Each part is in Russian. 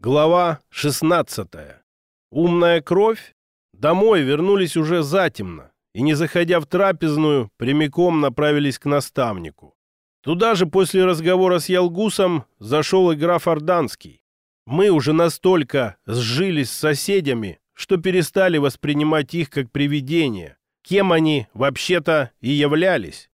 Глава 16. Умная кровь? Домой вернулись уже затемно и, не заходя в трапезную, прямиком направились к наставнику. Туда же после разговора с Ялгусом зашел и граф Орданский. Мы уже настолько сжились с соседями, что перестали воспринимать их как привидения, кем они вообще-то и являлись.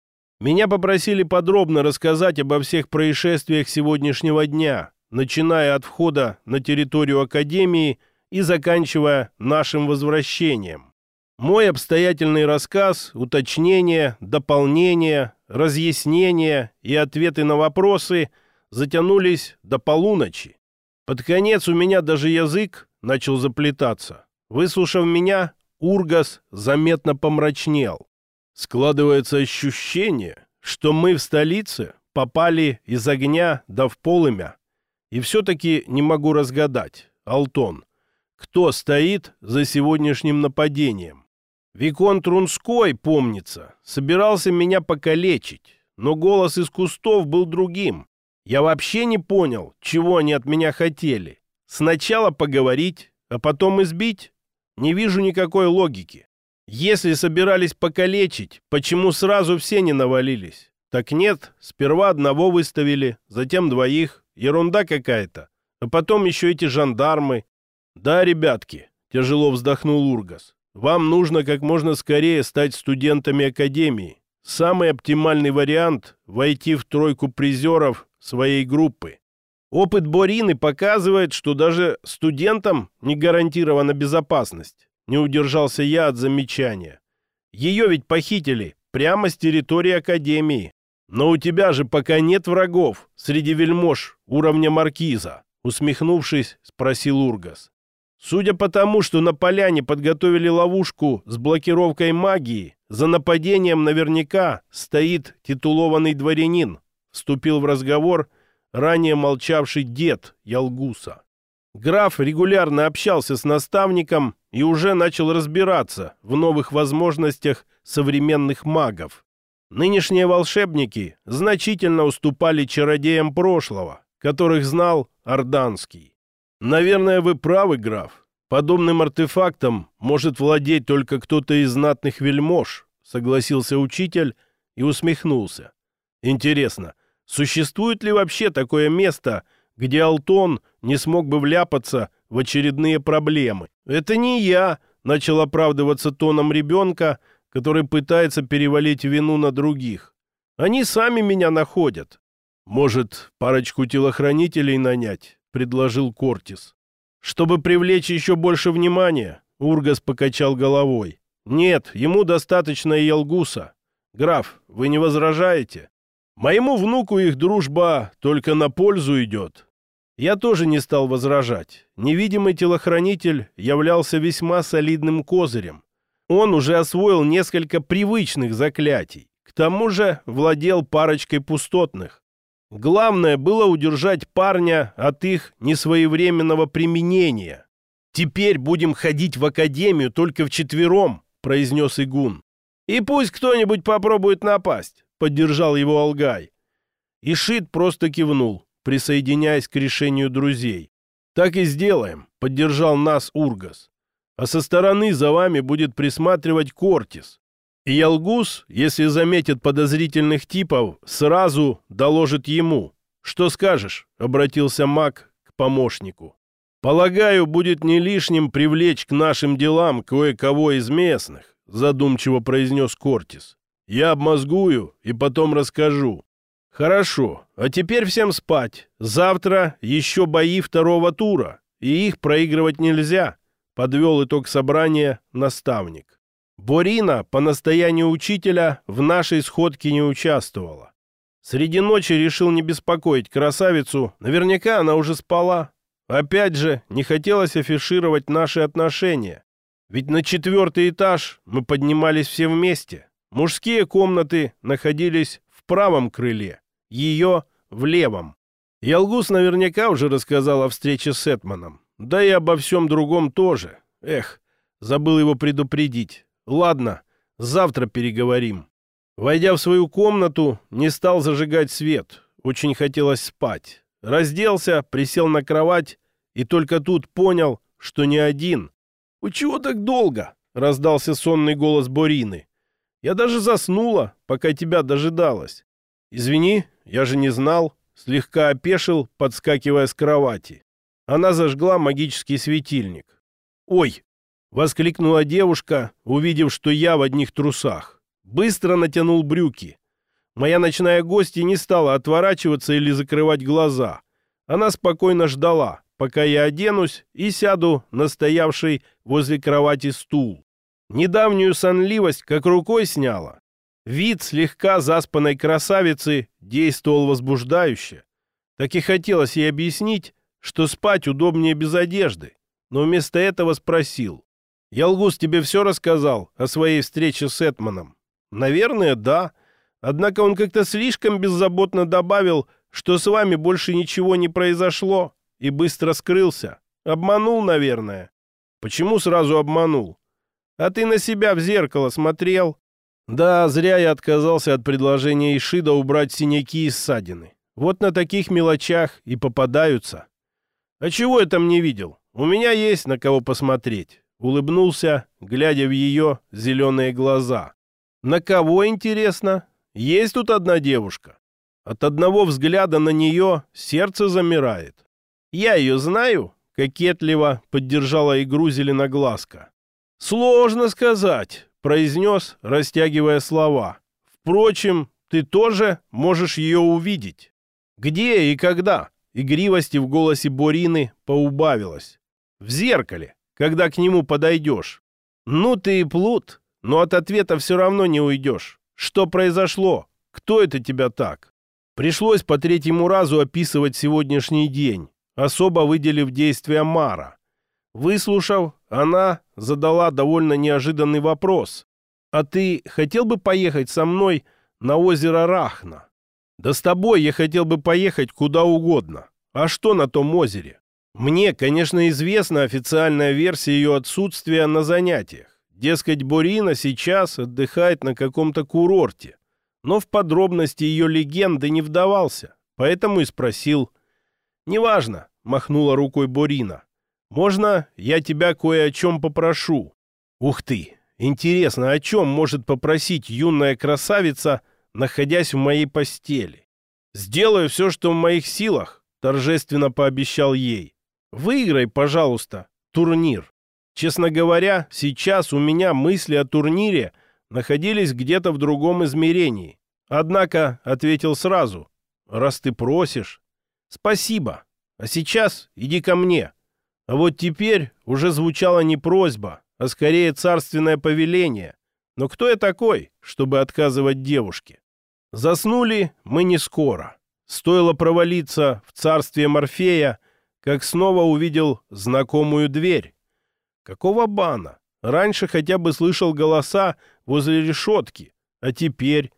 Меня попросили подробно рассказать обо всех происшествиях сегодняшнего дня, начиная от входа на территорию Академии и заканчивая нашим возвращением. Мой обстоятельный рассказ, уточнения, дополнения, разъяснения и ответы на вопросы затянулись до полуночи. Под конец у меня даже язык начал заплетаться. Выслушав меня, Ургас заметно помрачнел. Складывается ощущение, что мы в столице попали из огня да в полымя. И все-таки не могу разгадать, Алтон, кто стоит за сегодняшним нападением. Викон Трунской, помнится, собирался меня покалечить, но голос из кустов был другим. Я вообще не понял, чего они от меня хотели. Сначала поговорить, а потом избить? Не вижу никакой логики. Если собирались покалечить, почему сразу все не навалились? Так нет, сперва одного выставили, затем двоих, Ерунда какая-то. А потом еще эти жандармы. Да, ребятки, тяжело вздохнул Ургас. Вам нужно как можно скорее стать студентами Академии. Самый оптимальный вариант – войти в тройку призеров своей группы. Опыт Борины показывает, что даже студентам не гарантирована безопасность. Не удержался я от замечания. Ее ведь похитили прямо с территории Академии. «Но у тебя же пока нет врагов среди вельмож уровня маркиза», усмехнувшись, спросил Ургас. «Судя по тому, что на поляне подготовили ловушку с блокировкой магии, за нападением наверняка стоит титулованный дворянин», вступил в разговор ранее молчавший дед Ялгуса. Граф регулярно общался с наставником и уже начал разбираться в новых возможностях современных магов. Нынешние волшебники значительно уступали чародеям прошлого, которых знал Орданский. Наверное, вы правы, граф. Подобным артефактом может владеть только кто-то из знатных вельмож, согласился учитель и усмехнулся. Интересно, существует ли вообще такое место, где Алтон не смог бы вляпаться в очередные проблемы? Это не я, начал оправдываться тоном ребенка, который пытается перевалить вину на других. Они сами меня находят. Может, парочку телохранителей нанять, предложил Кортис. Чтобы привлечь еще больше внимания, Ургас покачал головой. Нет, ему достаточно и Елгуса. Граф, вы не возражаете? Моему внуку их дружба только на пользу идет. Я тоже не стал возражать. Невидимый телохранитель являлся весьма солидным козырем. Он уже освоил несколько привычных заклятий. К тому же владел парочкой пустотных. Главное было удержать парня от их несвоевременного применения. «Теперь будем ходить в академию только вчетвером», — произнес Игун. «И пусть кто-нибудь попробует напасть», — поддержал его Алгай. Ишит просто кивнул, присоединяясь к решению друзей. «Так и сделаем», — поддержал нас Ургас а со стороны за вами будет присматривать Кортис. И Ялгус, если заметит подозрительных типов, сразу доложит ему. «Что скажешь?» — обратился маг к помощнику. «Полагаю, будет не лишним привлечь к нашим делам кое-кого из местных», — задумчиво произнес Кортис. «Я обмозгую и потом расскажу». «Хорошо, а теперь всем спать. Завтра еще бои второго тура, и их проигрывать нельзя подвел итог собрания наставник. Борина по настоянию учителя в нашей сходке не участвовала. Среди ночи решил не беспокоить красавицу, наверняка она уже спала. Опять же, не хотелось афишировать наши отношения. Ведь на четвертый этаж мы поднимались все вместе. Мужские комнаты находились в правом крыле, ее в левом. Ялгус наверняка уже рассказал о встрече с Этманом. Да и обо всем другом тоже. Эх, забыл его предупредить. Ладно, завтра переговорим. Войдя в свою комнату, не стал зажигать свет. Очень хотелось спать. Разделся, присел на кровать и только тут понял, что не один. «Вы чего так долго?» — раздался сонный голос Борины. «Я даже заснула, пока тебя дожидалась». «Извини, я же не знал», — слегка опешил, подскакивая с кровати. Она зажгла магический светильник. «Ой!» — воскликнула девушка, увидев, что я в одних трусах. Быстро натянул брюки. Моя ночная гостья не стала отворачиваться или закрывать глаза. Она спокойно ждала, пока я оденусь и сяду на стоявший возле кровати стул. Недавнюю сонливость как рукой сняла. Вид слегка заспанной красавицы действовал возбуждающе. Так и хотелось ей объяснить, что спать удобнее без одежды, но вместо этого спросил. «Я, Лгус, тебе все рассказал о своей встрече с Этманом?» «Наверное, да. Однако он как-то слишком беззаботно добавил, что с вами больше ничего не произошло, и быстро скрылся. Обманул, наверное. Почему сразу обманул? А ты на себя в зеркало смотрел? Да, зря я отказался от предложения Ишида убрать синяки и ссадины. Вот на таких мелочах и попадаются. А чего я там не видел? У меня есть на кого посмотреть. Улыбнулся, глядя в ее зеленые глаза. На кого, интересно? Есть тут одна девушка. От одного взгляда на нее сердце замирает. Я ее знаю, кокетливо поддержала игру зеленоглазка. Сложно сказать, произнес, растягивая слова. Впрочем, ты тоже можешь ее увидеть. Где и когда? Игривости в голосе Борины поубавилось. В зеркале, когда к нему подойдешь. Ну ты и плут, но от ответа все равно не уйдешь. Что произошло? Кто это тебя так? Пришлось по третьему разу описывать сегодняшний день, особо выделив действия Мара. Выслушав, она задала довольно неожиданный вопрос. «А ты хотел бы поехать со мной на озеро Рахна?» «Да с тобой я хотел бы поехать куда угодно. А что на том озере?» «Мне, конечно, известна официальная версия ее отсутствия на занятиях. Дескать, Борина сейчас отдыхает на каком-то курорте. Но в подробности ее легенды не вдавался, поэтому и спросил. «Неважно», — махнула рукой Борина. «Можно я тебя кое о чем попрошу?» «Ух ты! Интересно, о чем может попросить юная красавица, находясь в моей постели?» «Сделаю все, что в моих силах», — торжественно пообещал ей. «Выиграй, пожалуйста, турнир». Честно говоря, сейчас у меня мысли о турнире находились где-то в другом измерении. Однако ответил сразу, раз ты просишь. Спасибо. А сейчас иди ко мне. А вот теперь уже звучала не просьба, а скорее царственное повеление. Но кто я такой, чтобы отказывать девушке? Заснули мы не скоро. Стоило провалиться в царствие Морфея, как снова увидел знакомую дверь. Какого бана? Раньше хотя бы слышал голоса возле решетки, а теперь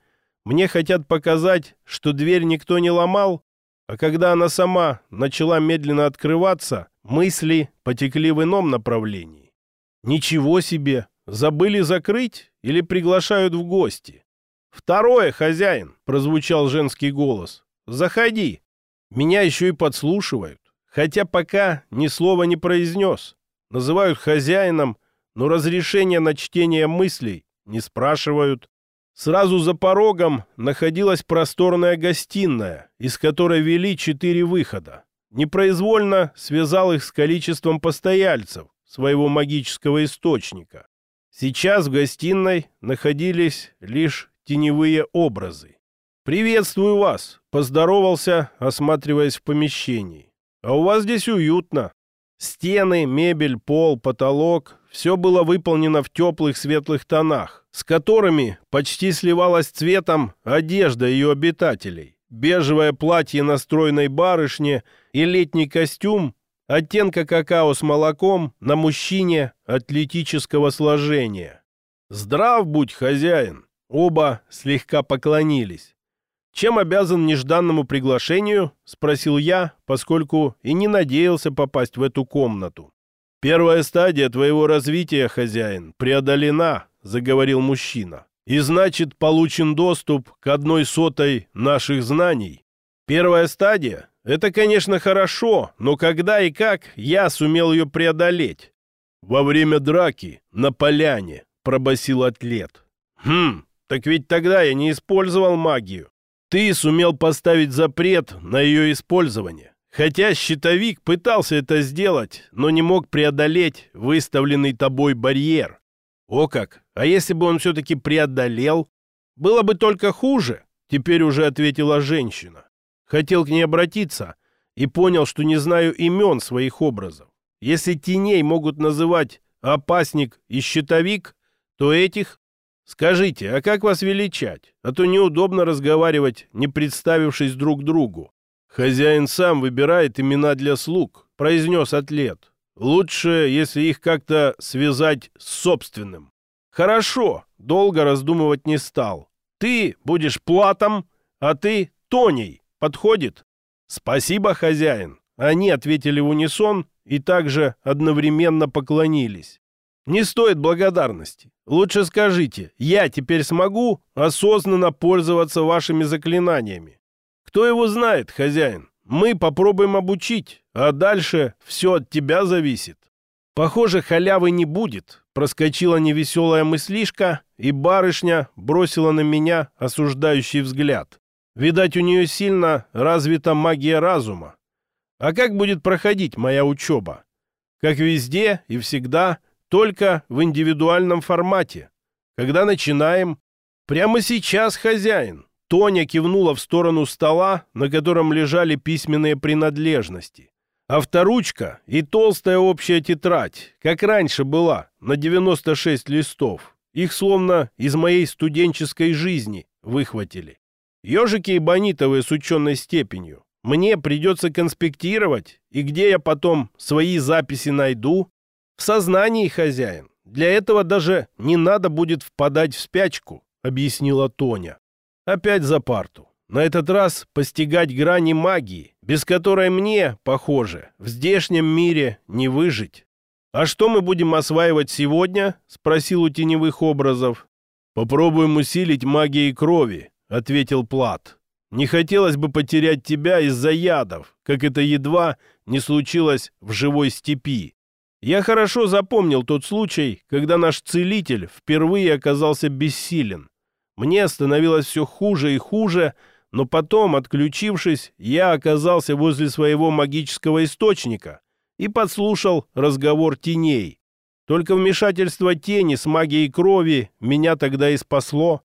мне хотят показать, что дверь никто не ломал, а когда она сама начала медленно открываться, мысли потекли в ином направлении. Ничего себе! Забыли закрыть или приглашают в гости? «Второе, хозяин!» — прозвучал женский голос. «Заходи!» Меня еще и подслушивают, хотя пока ни слова не произнес называют хозяином, но разрешения на чтение мыслей не спрашивают. Сразу за порогом находилась просторная гостиная, из которой вели четыре выхода. Непроизвольно связал их с количеством постояльцев своего магического источника. Сейчас в гостиной находились лишь теневые образы. «Приветствую вас!» — поздоровался, осматриваясь в помещении. «А у вас здесь уютно. Стены, мебель, пол, потолок — все было выполнено в теплых светлых тонах, с которыми почти сливалась цветом одежда ее обитателей. Бежевое платье на стройной барышне и летний костюм оттенка какао с молоком на мужчине атлетического сложения. «Здрав будь, хозяин!» Оба слегка поклонились. «Чем обязан нежданному приглашению?» — спросил я, поскольку и не надеялся попасть в эту комнату. «Первая стадия твоего развития, хозяин, преодолена», — заговорил мужчина. «И значит, получен доступ к одной сотой наших знаний. Первая стадия? Это, конечно, хорошо, но когда и как я сумел ее преодолеть? Во время драки на поляне, пробасил атлет. Хм, так ведь тогда я не использовал магию. Ты сумел поставить запрет на ее использование. Хотя щитовик пытался это сделать, но не мог преодолеть выставленный тобой барьер. О как! А если бы он все-таки преодолел? Было бы только хуже, теперь уже ответила женщина. Хотел к ней обратиться и понял, что не знаю имен своих образов. Если теней могут называть опасник и щитовик, то этих... Скажите, а как вас величать? А то неудобно разговаривать, не представившись друг другу. Хозяин сам выбирает имена для слуг, произнес атлет. Лучше, если их как-то связать с собственным. Хорошо, долго раздумывать не стал. Ты будешь платом, а ты Тоней. Подходит?» «Спасибо, хозяин!» Они ответили в унисон и также одновременно поклонились. «Не стоит благодарности. Лучше скажите, я теперь смогу осознанно пользоваться вашими заклинаниями?» «Кто его знает, хозяин? Мы попробуем обучить, а дальше все от тебя зависит». «Похоже, халявы не будет», — проскочила невеселая мыслишка, и барышня бросила на меня осуждающий взгляд. Видать, у нее сильно развита магия разума. А как будет проходить моя учеба? Как везде и всегда, только в индивидуальном формате. Когда начинаем? Прямо сейчас, хозяин. Тоня кивнула в сторону стола, на котором лежали письменные принадлежности. Авторучка и толстая общая тетрадь, как раньше была, на 96 листов. Их словно из моей студенческой жизни выхватили. Ежики и бонитовые с ученой степенью. Мне придется конспектировать, и где я потом свои записи найду? В сознании, хозяин. Для этого даже не надо будет впадать в спячку, объяснила Тоня. Опять за парту. На этот раз постигать грани магии, без которой мне, похоже, в здешнем мире не выжить. «А что мы будем осваивать сегодня?» — спросил у теневых образов. «Попробуем усилить магией крови ответил Плат. «Не хотелось бы потерять тебя из-за ядов, как это едва не случилось в живой степи. Я хорошо запомнил тот случай, когда наш целитель впервые оказался бессилен. Мне становилось все хуже и хуже, но потом, отключившись, я оказался возле своего магического источника и подслушал разговор теней. Только вмешательство тени с магией крови меня тогда и спасло.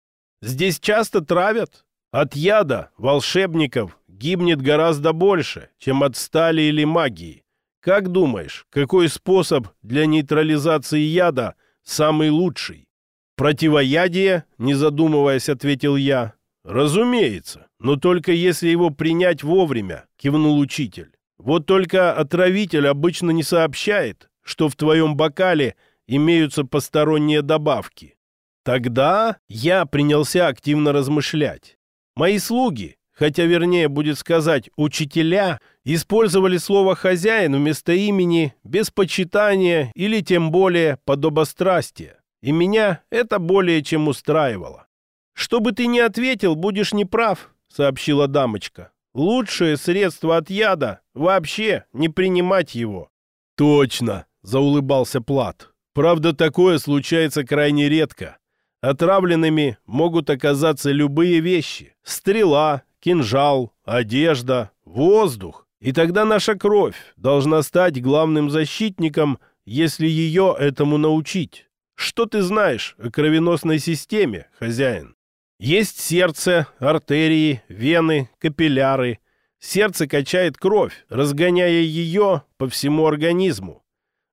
Здесь часто травят. От яда волшебников гибнет гораздо больше, чем от стали или магии. Как думаешь, какой способ для нейтрализации яда самый лучший? Противоядие, не задумываясь, ответил я. Разумеется, но только если его принять вовремя, кивнул учитель. Вот только отравитель обычно не сообщает, что в твоем бокале имеются посторонние добавки. Тогда я принялся активно размышлять. Мои слуги, хотя вернее будет сказать учителя, использовали слово «хозяин» вместо имени без почитания или тем более подобострастия. И меня это более чем устраивало. «Что бы ты ни ответил, будешь неправ», — сообщила дамочка. «Лучшее средство от яда — вообще не принимать его». «Точно», — заулыбался Плат. «Правда, такое случается крайне редко. Отравленными могут оказаться любые вещи. Стрела, кинжал, одежда, воздух. И тогда наша кровь должна стать главным защитником, если ее этому научить. Что ты знаешь о кровеносной системе, хозяин? Есть сердце, артерии, вены, капилляры. Сердце качает кровь, разгоняя ее по всему организму.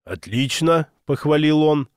«Отлично», — похвалил он.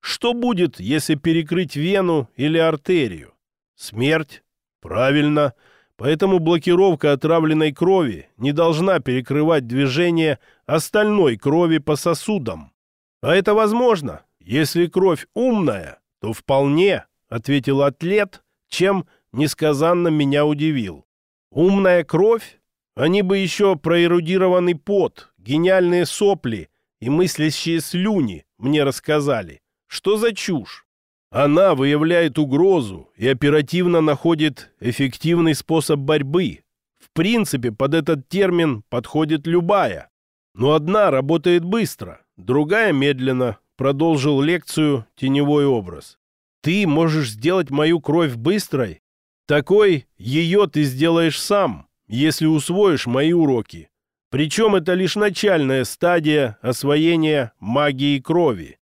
Что будет, если перекрыть вену или артерию? Смерть? Правильно. Поэтому блокировка отравленной крови не должна перекрывать движение остальной крови по сосудам. А это возможно. Если кровь умная, то вполне, ответил атлет, чем несказанно меня удивил. Умная кровь? Они бы еще проэрудированный пот, гениальные сопли и мыслящие слюни мне рассказали. Что за чушь? Она выявляет угрозу и оперативно находит эффективный способ борьбы. В принципе, под этот термин подходит любая. Но одна работает быстро, другая медленно, продолжил лекцию теневой образ. Ты можешь сделать мою кровь быстрой? Такой ее ты сделаешь сам, если усвоишь мои уроки. Причем это лишь начальная стадия освоения магии крови.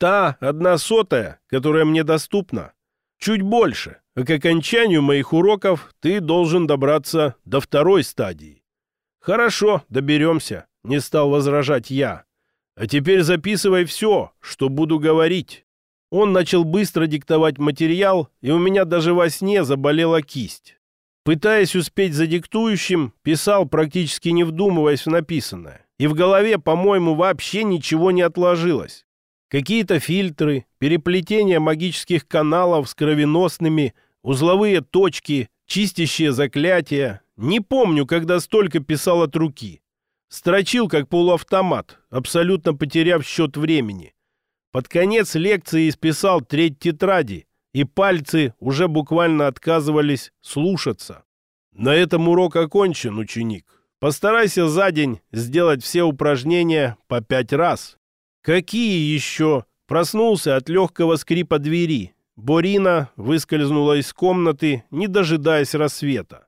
Та одна сотая, которая мне доступна, чуть больше, а к окончанию моих уроков ты должен добраться до второй стадии. Хорошо, доберемся, не стал возражать я. А теперь записывай все, что буду говорить. Он начал быстро диктовать материал, и у меня даже во сне заболела кисть. Пытаясь успеть за диктующим, писал, практически не вдумываясь в написанное. И в голове, по-моему, вообще ничего не отложилось. Какие-то фильтры, переплетение магических каналов с кровеносными, узловые точки, чистящие заклятия. Не помню, когда столько писал от руки. Строчил, как полуавтомат, абсолютно потеряв счет времени. Под конец лекции исписал треть тетради, и пальцы уже буквально отказывались слушаться. На этом урок окончен, ученик. Постарайся за день сделать все упражнения по пять раз. Какие еще? Проснулся от легкого скрипа двери. Борина выскользнула из комнаты, не дожидаясь рассвета.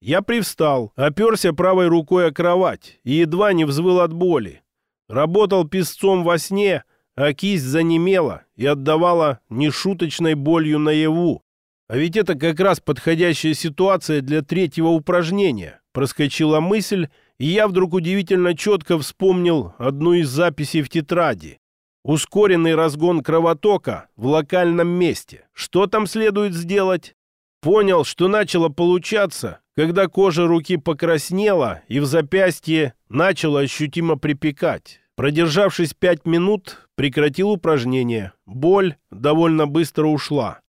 Я привстал, оперся правой рукой о кровать и едва не взвыл от боли. Работал песцом во сне, а кисть занемела и отдавала нешуточной болью наяву. А ведь это как раз подходящая ситуация для третьего упражнения. Проскочила мысль, и я вдруг удивительно четко вспомнил одну из записей в тетради. Ускоренный разгон кровотока в локальном месте. Что там следует сделать? Понял, что начало получаться, когда кожа руки покраснела и в запястье начало ощутимо припекать. Продержавшись пять минут, прекратил упражнение. Боль довольно быстро ушла.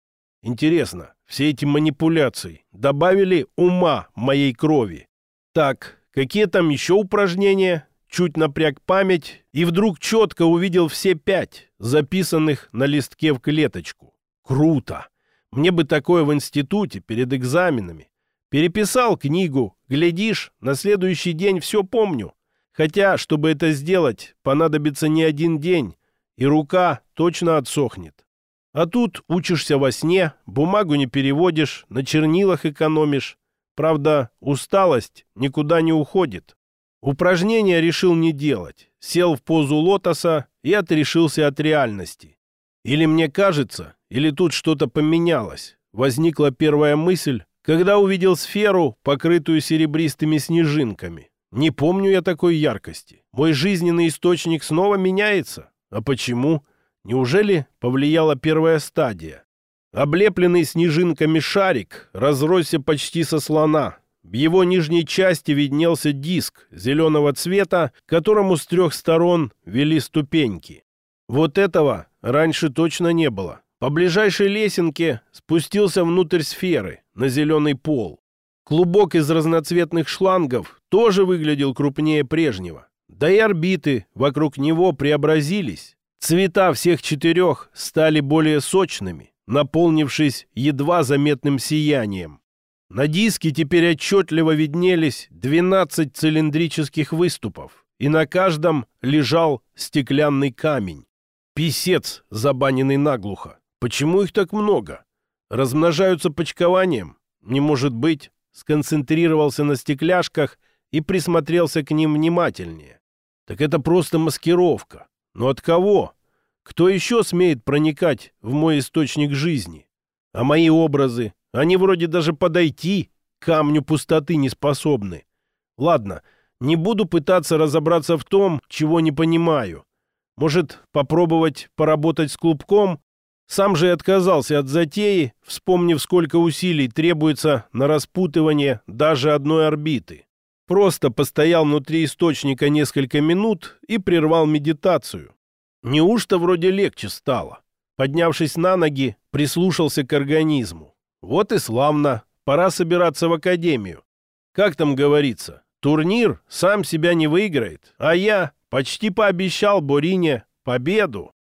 Интересно, все эти манипуляции добавили ума моей крови. Так, какие там еще упражнения? Чуть напряг память и вдруг четко увидел все пять, записанных на листке в клеточку. Круто! Мне бы такое в институте перед экзаменами. Переписал книгу, глядишь, на следующий день все помню. Хотя, чтобы это сделать, понадобится не один день, и рука точно отсохнет. А тут учишься во сне, бумагу не переводишь, на чернилах экономишь. Правда, усталость никуда не уходит. Упражнение решил не делать. Сел в позу лотоса и отрешился от реальности. Или мне кажется, или тут что-то поменялось. Возникла первая мысль, когда увидел сферу, покрытую серебристыми снежинками. Не помню я такой яркости. Мой жизненный источник снова меняется. А почему? Неужели повлияла первая стадия? Облепленный снежинками шарик разросся почти со слона. В его нижней части виднелся диск зеленого цвета, которому с трех сторон вели ступеньки. Вот этого раньше точно не было. По ближайшей лесенке спустился внутрь сферы, на зеленый пол. Клубок из разноцветных шлангов тоже выглядел крупнее прежнего. Да и орбиты вокруг него преобразились. Цвета всех четырех стали более сочными, наполнившись едва заметным сиянием. На диске теперь отчетливо виднелись 12 цилиндрических выступов, и на каждом лежал стеклянный камень. Писец, забаненный наглухо. Почему их так много? Размножаются почкованием? Не может быть сконцентрировался на стекляшках и присмотрелся к ним внимательнее. Так это просто маскировка. Но от кого? Кто еще смеет проникать в мой источник жизни? А мои образы, они вроде даже подойти к камню пустоты не способны. Ладно, не буду пытаться разобраться в том, чего не понимаю. Может, попробовать поработать с клубком? Сам же и отказался от затеи, вспомнив, сколько усилий требуется на распутывание даже одной орбиты. Просто постоял внутри источника несколько минут и прервал медитацию. Неужто вроде легче стало? Поднявшись на ноги, прислушался к организму. Вот и славно, пора собираться в академию. Как там говорится, турнир сам себя не выиграет, а я почти пообещал Борине победу.